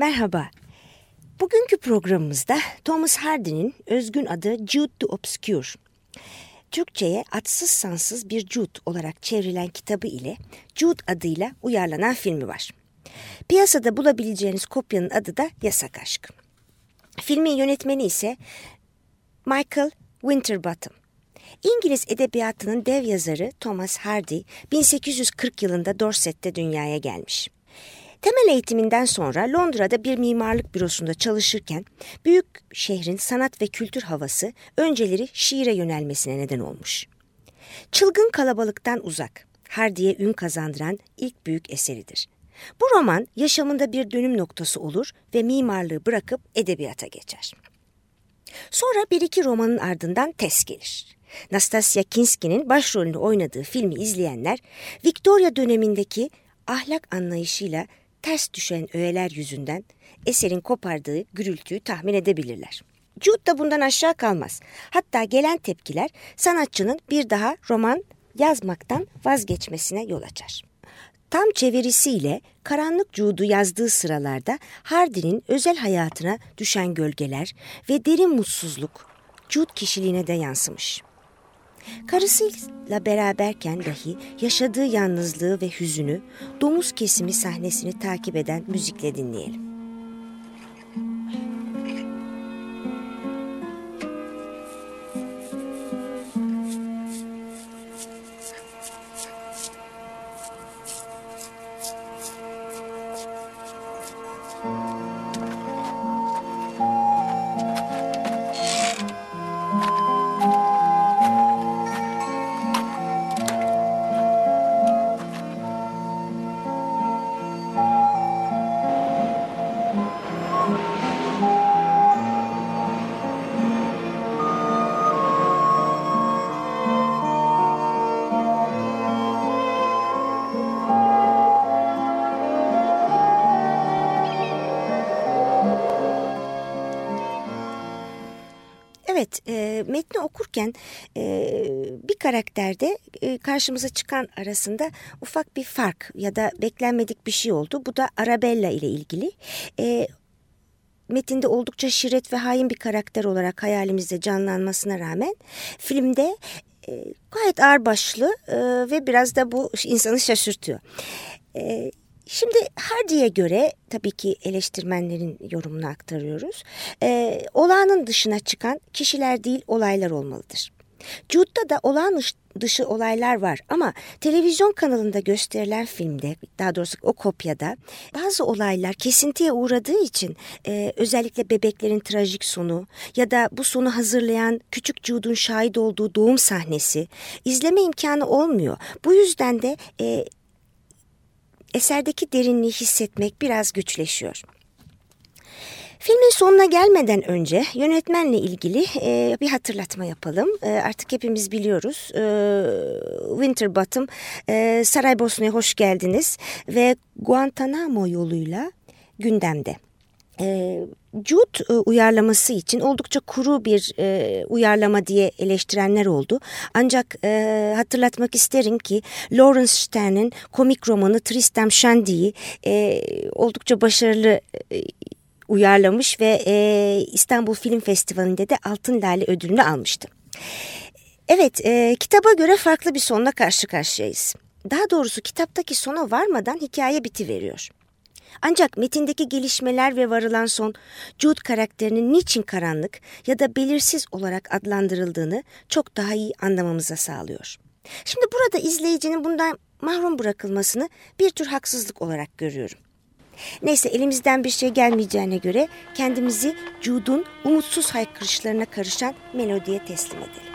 Merhaba. Bugünkü programımızda Thomas Hardy'nin özgün adı Jude the Obscure. Türkçe'ye atsız sansız bir Jude olarak çevrilen kitabı ile Jude adıyla uyarlanan filmi var. Piyasada bulabileceğiniz kopyanın adı da Yasak Aşk. Filmin yönetmeni ise Michael Winterbottom. İngiliz edebiyatının dev yazarı Thomas Hardy 1840 yılında Dorset'te dünyaya gelmiş. Temel eğitiminden sonra Londra'da bir mimarlık bürosunda çalışırken büyük şehrin sanat ve kültür havası önceleri şiire yönelmesine neden olmuş. Çılgın kalabalıktan uzak, Hardy'ye ün kazandıran ilk büyük eseridir. Bu roman yaşamında bir dönüm noktası olur ve mimarlığı bırakıp edebiyata geçer. Sonra bir iki romanın ardından test gelir. Nastasya Kinski'nin başrolünü oynadığı filmi izleyenler Victoria dönemindeki ahlak anlayışıyla ters düşen öğeler yüzünden eserin kopardığı gürültüyü tahmin edebilirler. Jude da bundan aşağı kalmaz. Hatta gelen tepkiler sanatçının bir daha roman yazmaktan vazgeçmesine yol açar. Tam çevirisiyle Karanlık Cuğdu yazdığı sıralarda Hardy'nin özel hayatına düşen gölgeler ve derin mutsuzluk Jude kişiliğine de yansımış. Karısıyla beraberken dahi yaşadığı yalnızlığı ve hüzünü domuz kesimi sahnesini takip eden müzikle dinleyelim. E, metni okurken e, bir karakterde e, karşımıza çıkan arasında ufak bir fark ya da beklenmedik bir şey oldu. Bu da Arabella ile ilgili. E, metinde oldukça şiret ve hain bir karakter olarak hayalimizde canlanmasına rağmen filmde e, gayet ağırbaşlı e, ve biraz da bu insanı şaşırtıyor. E, Şimdi Hardy'ye göre tabii ki eleştirmenlerin yorumunu aktarıyoruz. E, olağanın dışına çıkan kişiler değil olaylar olmalıdır. Jude'da da olağan dışı olaylar var ama televizyon kanalında gösterilen filmde daha doğrusu o kopyada bazı olaylar kesintiye uğradığı için e, özellikle bebeklerin trajik sonu ya da bu sonu hazırlayan küçük Jude'un şahit olduğu doğum sahnesi izleme imkanı olmuyor. Bu yüzden de e, eserdeki derinliği hissetmek biraz güçleşiyor. Filmin sonuna gelmeden önce yönetmenle ilgili e, bir hatırlatma yapalım. E, artık hepimiz biliyoruz. E, Winterbottom, e, Saraybosna'ya hoş geldiniz ve Guantanamo yoluyla gündemde. E, Jude e, uyarlaması için oldukça kuru bir e, uyarlama diye eleştirenler oldu. Ancak e, hatırlatmak isterim ki Lawrence Stern'in komik romanı Tristram Shandy'yi e, oldukça başarılı e, uyarlamış ve e, İstanbul Film Festivali'nde de Altın Lale ödülünü almıştı. Evet, e, kitaba göre farklı bir sonla karşı karşıyayız. Daha doğrusu kitaptaki sona varmadan hikaye biti veriyor. Ancak metindeki gelişmeler ve varılan son Jude karakterinin niçin karanlık ya da belirsiz olarak adlandırıldığını çok daha iyi anlamamıza sağlıyor. Şimdi burada izleyicinin bundan mahrum bırakılmasını bir tür haksızlık olarak görüyorum. Neyse elimizden bir şey gelmeyeceğine göre kendimizi Jude'un umutsuz haykırışlarına karışan melodiye teslim edelim.